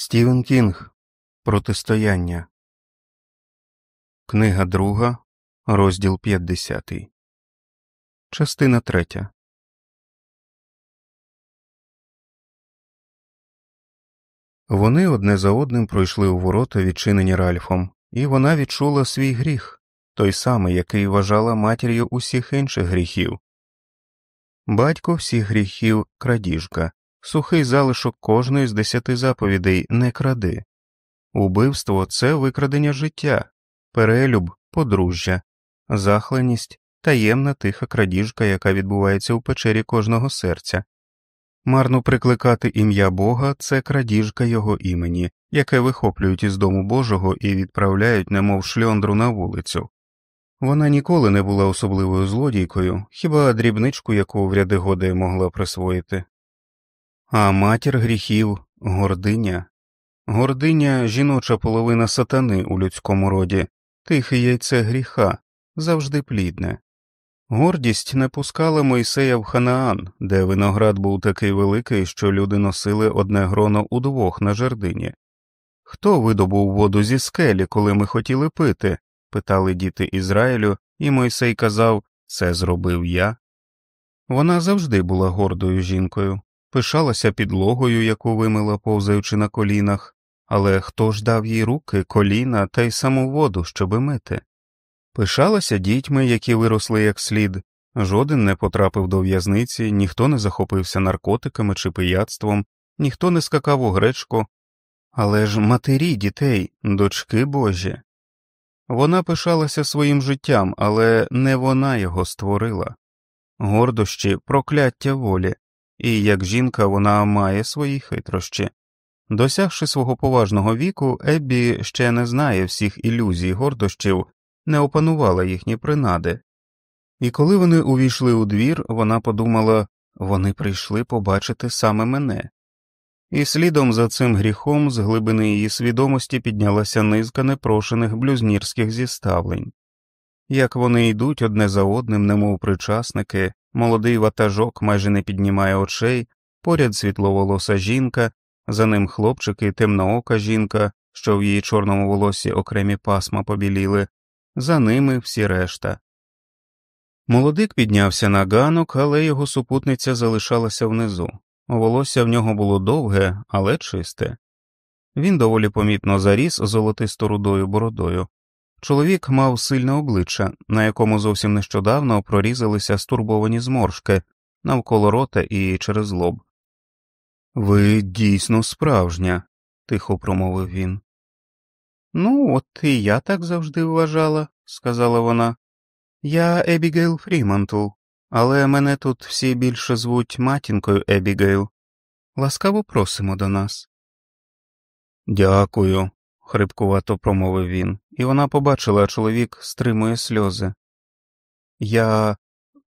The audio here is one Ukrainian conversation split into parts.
Стівен Кінг Протистояння. Книга друга, розділ 50. Частина третя. Вони одне за одним пройшли у ворота, відчинені Ральфом, і вона відчула свій гріх, той самий, який вважала матір'ю усіх інших гріхів. Батько всіх гріхів крадіжка, сухий залишок кожної з десяти заповідей не кради. Убивство це викрадення життя, перелюб, подружжя, захленість, таємна тиха крадіжка, яка відбувається у печері кожного серця. Марно прикликати ім'я Бога це крадіжка його імені, яке вихоплюють із дому Божого і відправляють, немов шльондру на вулицю. Вона ніколи не була особливою злодійкою, хіба дрібничку, яку в ряди годи могла присвоїти. А матір гріхів гординя. Гординя жіноча половина сатани у людському роді, тихе яйце гріха, завжди плідне. Гордість не пускала Мойсея в Ханаан, де виноград був такий великий, що люди носили одне гроно удвох на жердині. Хто видобув воду зі скелі, коли ми хотіли пити? питали діти Ізраїлю, і Мойсей казав Це зробив я. Вона завжди була гордою жінкою, пишалася підлогою, яку вимила, повзаючи на колінах, але хто ж дав їй руки, коліна та й саму воду, щоби мити? Пишалася дітьми, які виросли як слід, жоден не потрапив до в'язниці, ніхто не захопився наркотиками чи пияцтвом, ніхто не скакав у гречку, але ж матері дітей, дочки Божі. Вона пишалася своїм життям, але не вона його створила. Гордощі, прокляття волі, і як жінка вона має свої хитрощі. Досягши свого поважного віку, Еббі ще не знає всіх ілюзій гордощів, не опанувала їхні принади. І коли вони увійшли у двір, вона подумала вони прийшли побачити саме мене. І слідом за цим гріхом з глибини її свідомості піднялася низка непрошених блюзнірських зіставлень. Як вони йдуть одне за одним, немов причасники, молодий ватажок майже не піднімає очей, поряд світловолоса жінка, за ним хлопчик і темноока жінка, що в її чорному волосі окремі пасма побіліли, за ними всі решта. Молодик піднявся на ганок, але його супутниця залишалася внизу. Волосся в нього було довге, але чисте. Він доволі помітно заріс золотисто рудою бородою. Чоловік мав сильне обличчя, на якому зовсім нещодавно прорізалися стурбовані зморшки навколо рота і через лоб. Ви дійсно справжня, тихо промовив він. Ну, от і я так завжди вважала, сказала вона. Я Ебігейл Фрімантл, але мене тут всі більше звуть матінкою Ебігейл. Ласкаво просимо до нас. Дякую, хрипкувато промовив він, і вона побачила, чоловік стримує сльози. Я.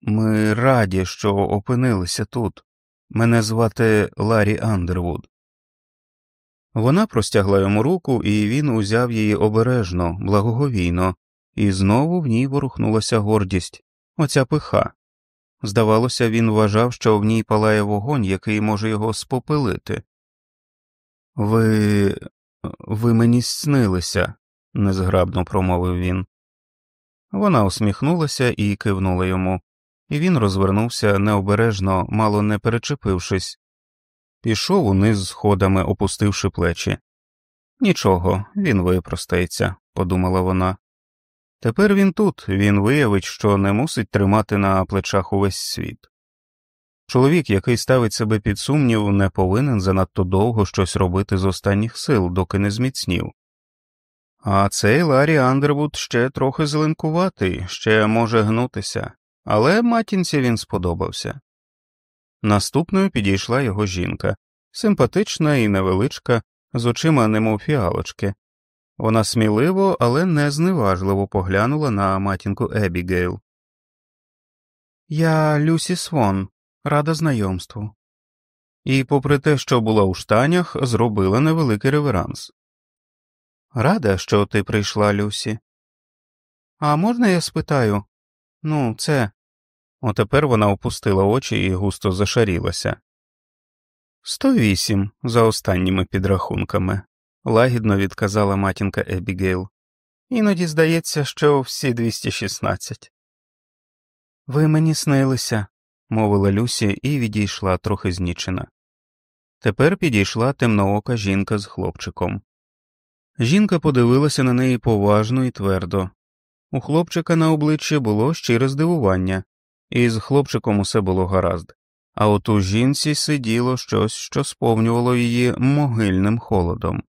Ми раді, що опинилися тут. Мене звати Ларі Андервуд. Вона простягла йому руку, і він узяв її обережно, благоговійно, і знову в ній ворухнулася гордість, оця пиха. Здавалося, він вважав, що в ній палає вогонь, який може його спопилити. Ви. ви мені снилися, незграбно промовив він. Вона усміхнулася і кивнула йому, і він розвернувся необережно, мало не перечепившись, пішов униз сходами, опустивши плечі. Нічого, він випростається, подумала вона. Тепер він тут, він виявить, що не мусить тримати на плечах увесь світ. Чоловік, який ставить себе під сумнів, не повинен занадто довго щось робити з останніх сил, доки не зміцнів. А цей Ларі Андервуд ще трохи зеленкуватий, ще може гнутися, але матінці він сподобався. Наступною підійшла його жінка, симпатична і невеличка, з очима немов фіалочки. Вона сміливо, але не зневажливо поглянула на матінку Ебігейл. Я Люсі Свон, рада знайомству. І, попри те, що була у штанях, зробила невеликий реверанс. Рада, що ти прийшла, Люсі. А можна я спитаю? Ну, це. Отепер вона опустила очі і густо зашарілася. Сто вісім за останніми підрахунками, лагідно відказала матінка Ебігейл. Іноді здається, що всі 216. Ви мені снилися, мовила Люсі і відійшла трохи знічена. Тепер підійшла темноока жінка з хлопчиком. Жінка подивилася на неї поважно і твердо. У хлопчика на обличчі було щире здивування, і з хлопчиком усе було гаразд, а от у жінці сиділо щось, що сповнювало її могильним холодом.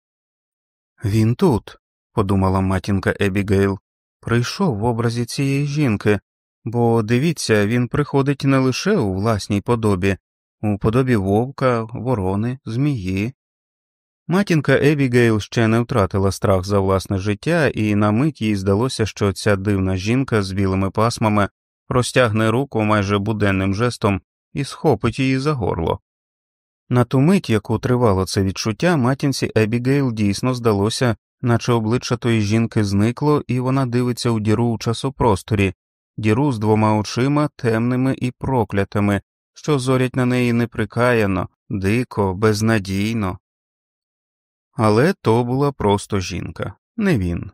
Він тут, подумала матінка Ебігейл, прийшов в образі цієї жінки, бо дивіться, він приходить не лише у власній подобі, у подобі вовка, ворони, змії. Матінка Ебігейл ще не втратила страх за власне життя, і на мить їй здалося, що ця дивна жінка з білими пасмами простягне руку майже буденним жестом і схопить її за горло. На ту мить, яку тривало це відчуття, матінці Ебігейл дійсно здалося, наче обличчя тої жінки зникло, і вона дивиться у діру у часопросторі, діру з двома очима темними і проклятими, що зорять на неї неприкаяно, дико, безнадійно. Але то була просто жінка, не він.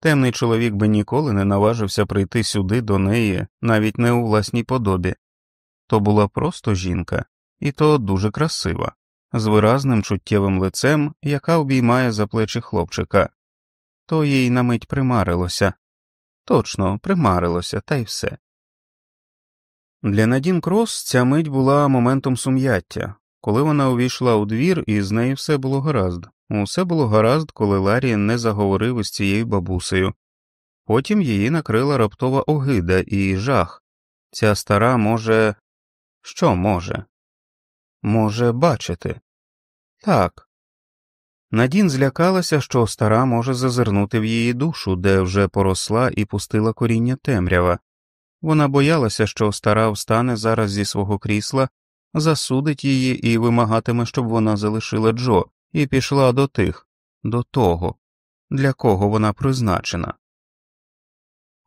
Темний чоловік би ніколи не наважився прийти сюди до неї, навіть не у власній подобі. То була просто жінка, і то дуже красива, з виразним чуттєвим лицем, яка обіймає за плечі хлопчика. То їй на мить примарилося. Точно, примарилося, та й все. Для Надін Крос ця мить була моментом сум'яття, коли вона увійшла у двір, і з нею все було гаразд. Усе було гаразд, коли Ларі не заговорив із цією бабусею. Потім її накрила раптова огида і жах. Ця стара може. Що може? Може бачити. Так. Надін злякалася, що стара може зазирнути в її душу, де вже поросла і пустила коріння темрява. Вона боялася, що стара встане зараз зі свого крісла, засудить її і вимагатиме, щоб вона залишила Джо, і пішла до тих, до того, для кого вона призначена.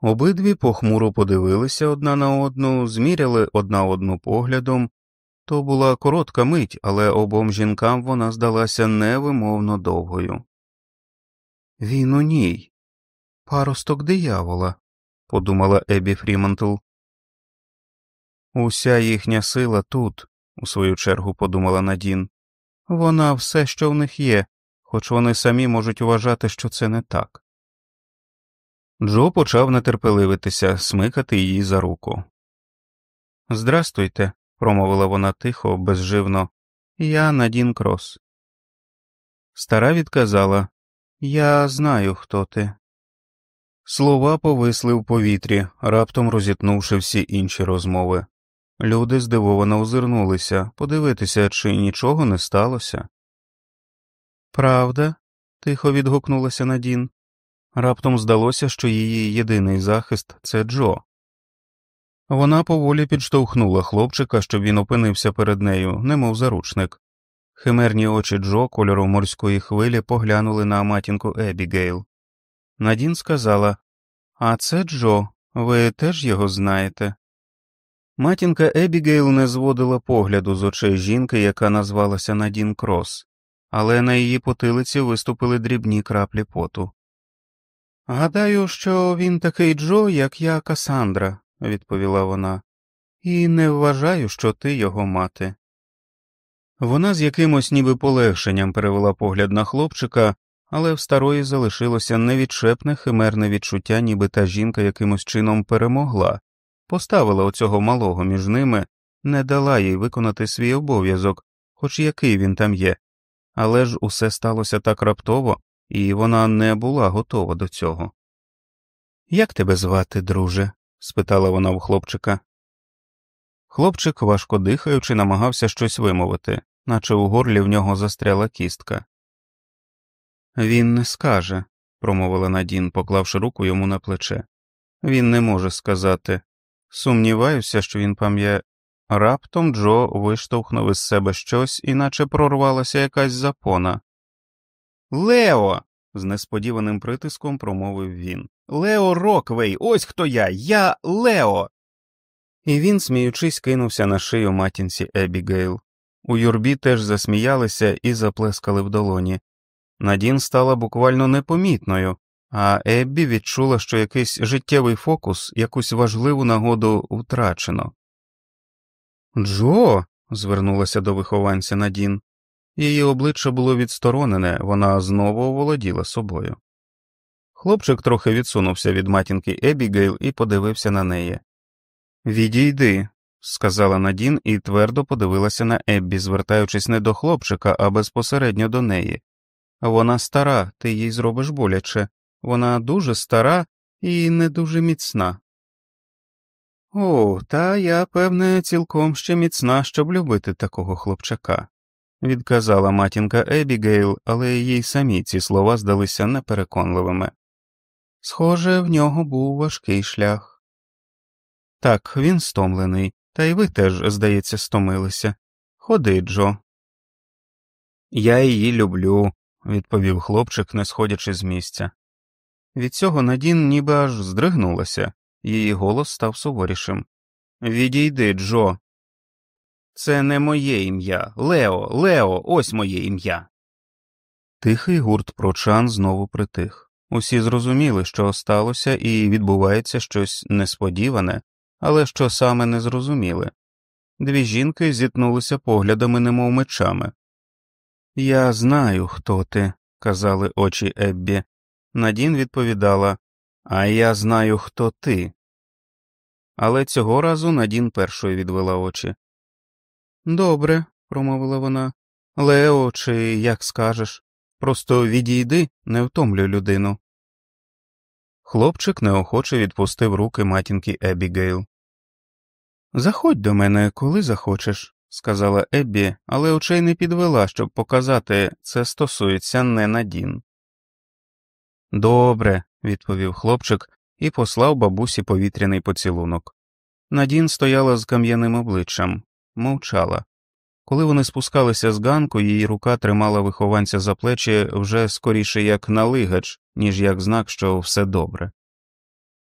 Обидві похмуро подивилися одна на одну, зміряли одна одну поглядом. То була коротка мить, але обом жінкам вона здалася невимовно довгою. Він у ній, паросток диявола, подумала Ебі Фрімантл. Уся їхня сила тут, у свою чергу подумала Надін. Вона все, що в них є, хоч вони самі можуть вважати, що це не так. Джо почав нетерпеливитися, смикати її за руку. Здрастуйте, промовила вона тихо, безживно, я Надін Крос. Стара відказала Я знаю, хто ти. Слова повисли в повітрі, раптом розітнувши всі інші розмови. Люди здивовано озирнулися подивитися, чи нічого не сталося. Правда? тихо відгукнулася Надін. Раптом здалося, що її єдиний захист це Джо. Вона поволі підштовхнула хлопчика, щоб він опинився перед нею, немов заручник. Химерні очі Джо кольору морської хвилі поглянули на матінку Ебігейл. Надін сказала А це Джо, ви теж його знаєте. Матінка Ебігейл не зводила погляду з очей жінки, яка назвалася Надін Крос, але на її потилиці виступили дрібні краплі поту. Гадаю, що він такий Джо, як я Касандра, відповіла вона, і не вважаю, що ти його мати. Вона з якимось ніби полегшенням перевела погляд на хлопчика, але в старої залишилося невідчепне химерне відчуття, ніби та жінка якимось чином перемогла, поставила оцього малого між ними, не дала їй виконати свій обов'язок, хоч який він там є, але ж усе сталося так раптово, і вона не була готова до цього. Як тебе звати, друже? спитала вона у хлопчика. Хлопчик, важко дихаючи, намагався щось вимовити, наче у горлі в нього застряла кістка. Він не скаже, промовила Надін, поклавши руку йому на плече. Він не може сказати. Сумніваюся, що він пам'ятає. Раптом Джо виштовхнув із себе щось, неначе прорвалася якась запона. Лео. з несподіваним притиском промовив він. Лео Роквей, ось хто я, я Лео. І він, сміючись, кинувся на шию матінці Ебігейл. У юрбі теж засміялися і заплескали в долоні. Надін стала буквально непомітною, а Еббі відчула, що якийсь життєвий фокус, якусь важливу нагоду втрачено. Джо. звернулася до вихованця Надін. Її обличчя було відсторонене, вона знову оволоділа собою. Хлопчик трохи відсунувся від матінки Ебігейл і подивився на неї. Відійди, сказала Надін і твердо подивилася на Еббі, звертаючись не до хлопчика, а безпосередньо до неї. Вона стара, ти їй зробиш боляче, вона дуже стара і не дуже міцна. О, та я, певне, цілком ще міцна, щоб любити такого хлопчака, відказала матінка Ебігейл, але їй самі ці слова здалися непереконливими. Схоже, в нього був важкий шлях. Так, він стомлений, та й ви теж, здається, стомилися. Ходи, Джо. Я її люблю, відповів хлопчик, не сходячи з місця. Від цього Надін ніби аж здригнулася, її голос став суворішим. Відійди, Джо. Це не моє ім'я. Лео, Лео, ось моє ім'я. Тихий гурт прочан знову притих. Усі зрозуміли, що сталося, і відбувається щось несподіване, але що саме не зрозуміли. Дві жінки зіткнулися поглядами, немов мечами. Я знаю, хто ти, казали очі Еббі. Надін відповідала А я знаю, хто ти. Але цього разу Надін першою відвела очі. Добре, промовила вона. Лео, чи як скажеш. Просто відійди, не втомлюй людину. Хлопчик неохоче відпустив руки матінки Ебігейл. Заходь до мене, коли захочеш, сказала Еббі, але очей не підвела, щоб показати це стосується не Надін. Добре, відповів хлопчик і послав бабусі повітряний поцілунок. Надін стояла з кам'яним обличчям, мовчала. Коли вони спускалися з ганку, її рука тримала вихованця за плечі вже скоріше як налигач, ніж як знак, що все добре.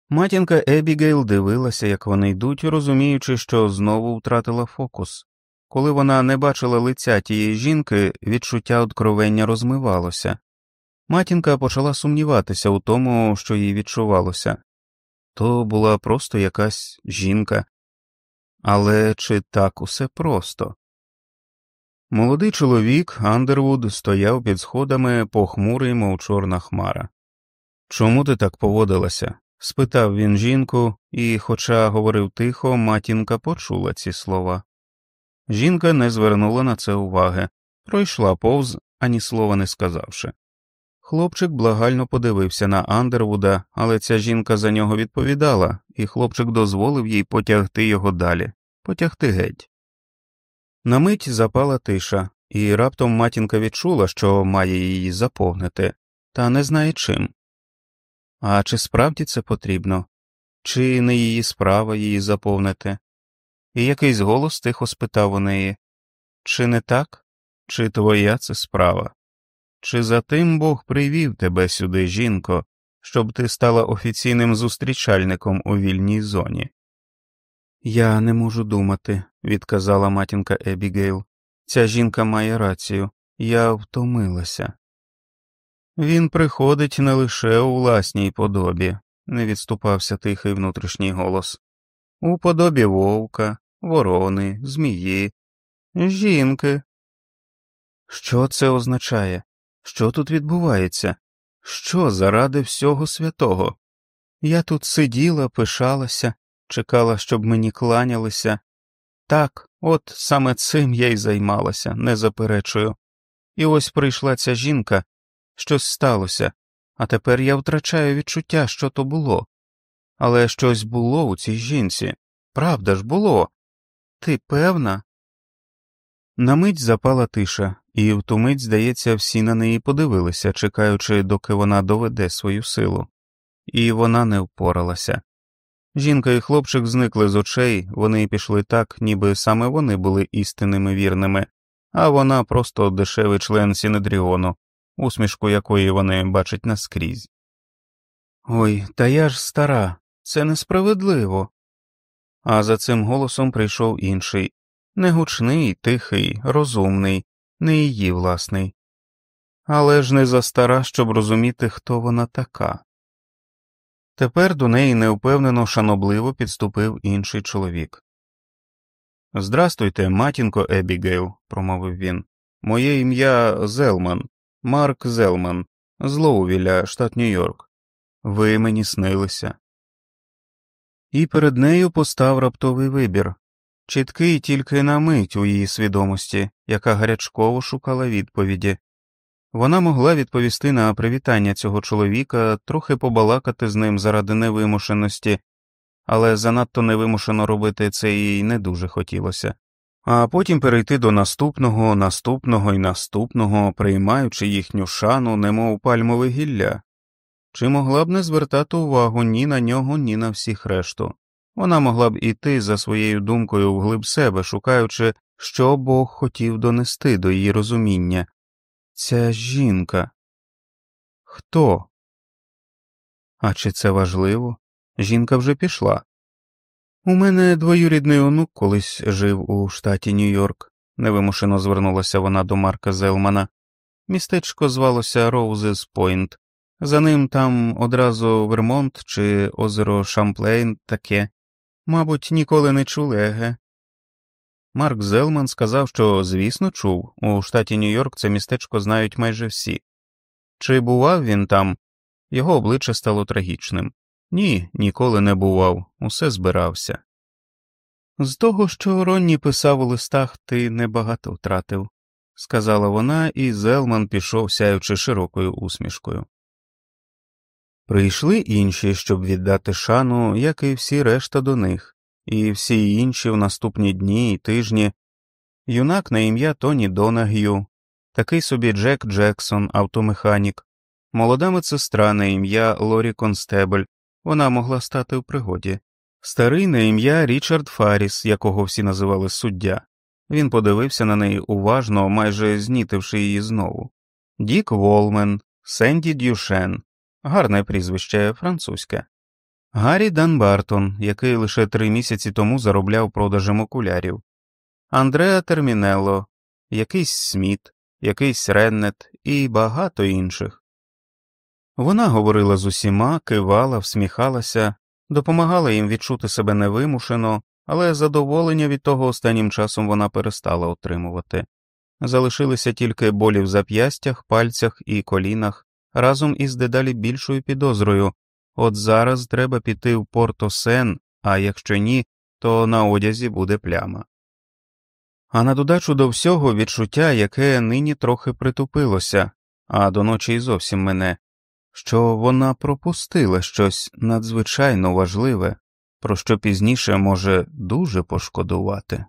Матінка Ебігейл дивилася, як вони йдуть, розуміючи, що знову втратила фокус. Коли вона не бачила лиця тієї жінки, відчуття откровення розмивалося. Матінка почала сумніватися у тому, що їй відчувалося то була просто якась жінка. Але чи так усе просто? Молодий чоловік Андервуд стояв під сходами похмурий, мов чорна хмара. Чому ти так поводилася? спитав він жінку, і, хоча говорив тихо, матінка почула ці слова. Жінка не звернула на це уваги, пройшла повз, ані слова не сказавши. Хлопчик благально подивився на Андервуда, але ця жінка за нього відповідала, і хлопчик дозволив їй потягти його далі, потягти геть. На мить запала тиша, і раптом матінка відчула, що має її заповнити, та не знає чим. А чи справді це потрібно, чи не її справа її заповнити? І якийсь голос тихо спитав у неї Чи не так, чи твоя це справа? Чи за тим Бог привів тебе сюди, жінко, щоб ти стала офіційним зустрічальником у вільній зоні? Я не можу думати, відказала матінка Ебігейл. Ця жінка має рацію, я втомилася. Він приходить не лише у власній подобі, не відступався тихий внутрішній голос, у подобі вовка, ворони, змії, жінки. Що це означає? Що тут відбувається? Що заради всього святого? Я тут сиділа, пишалася, чекала, щоб мені кланялися. Так, от саме цим я й займалася, не заперечую. І ось прийшла ця жінка, щось сталося, а тепер я втрачаю відчуття, що то було. Але щось було у цій жінці. Правда ж було. Ти певна? На мить запала тиша, і в ту мить, здається, всі на неї подивилися, чекаючи, доки вона доведе свою силу, і вона не впоралася. Жінка і хлопчик зникли з очей, вони пішли так, ніби саме вони були істинними вірними, а вона просто дешевий член Сінедріону, усмішку якої вони бачать наскрізь. Ой, та я ж стара, це несправедливо. А за цим голосом прийшов інший не гучний, тихий, розумний, не її власний, але ж не застара, щоб розуміти, хто вона така. Тепер до неї невпевнено шанобливо підступив інший чоловік. Здрастуйте, матінко Ебігейл, промовив він. Моє ім'я Зелман, Марк Зелман, з Лоувіля, штат Нью-Йорк. Ви мені снилися. І перед нею постав раптовий вибір чіткий тільки на мить у її свідомості, яка гарячково шукала відповіді. Вона могла відповісти на привітання цього чоловіка, трохи побалакати з ним заради невимушеності, але занадто невимушено робити це їй не дуже хотілося, а потім перейти до наступного, наступного і наступного, приймаючи їхню шану, немов пальмове гілля, чи могла б не звертати увагу ні на нього, ні на всіх решту. Вона могла б іти за своєю думкою вглиб себе, шукаючи, що Бог хотів донести до її розуміння. Ця жінка. Хто? А чи це важливо? Жінка вже пішла. У мене двоюрідний онук колись жив у штаті Нью-Йорк, невимушено звернулася вона до Марка Зелмана. Містечко звалося Роузес Пойнт. За ним там одразу Вермонт чи озеро Шамплейн таке. Мабуть, ніколи не чули, еге. Марк Зелман сказав, що, звісно, чув, у штаті Нью-Йорк це містечко знають майже всі. Чи бував він там? Його обличчя стало трагічним. Ні, ніколи не бував, усе збирався. З того, що Ронні писав у листах, ти небагато втратив, сказала вона, і Зелман пішов, сяючи широкою усмішкою. Прийшли інші, щоб віддати шану, як і всі решта до них, і всі інші в наступні дні і тижні. Юнак на ім'я Тоні Донаг'ю, такий собі Джек Джексон, автомеханік, молода медсестра на ім'я Лорі Констебель, вона могла стати в пригоді, старий на ім'я Річард Фаріс, якого всі називали суддя. Він подивився на неї уважно, майже знітивши її знову. Дік Волмен, Сенді Дюшен, гарне прізвище французьке, Гаррі Данбартон, який лише три місяці тому заробляв продажем окулярів, Андреа Термінелло, якийсь Сміт, якийсь Реннет і багато інших. Вона говорила з усіма, кивала, всміхалася, допомагала їм відчути себе невимушено, але задоволення від того останнім часом вона перестала отримувати. Залишилися тільки болі в зап'ястях, пальцях і колінах разом із дедалі більшою підозрою от зараз треба піти в Порто Сен, а якщо ні, то на одязі буде пляма. А на додачу до всього відчуття, яке нині трохи притупилося, а до ночі й зовсім мене, що вона пропустила щось надзвичайно важливе, про що пізніше може дуже пошкодувати.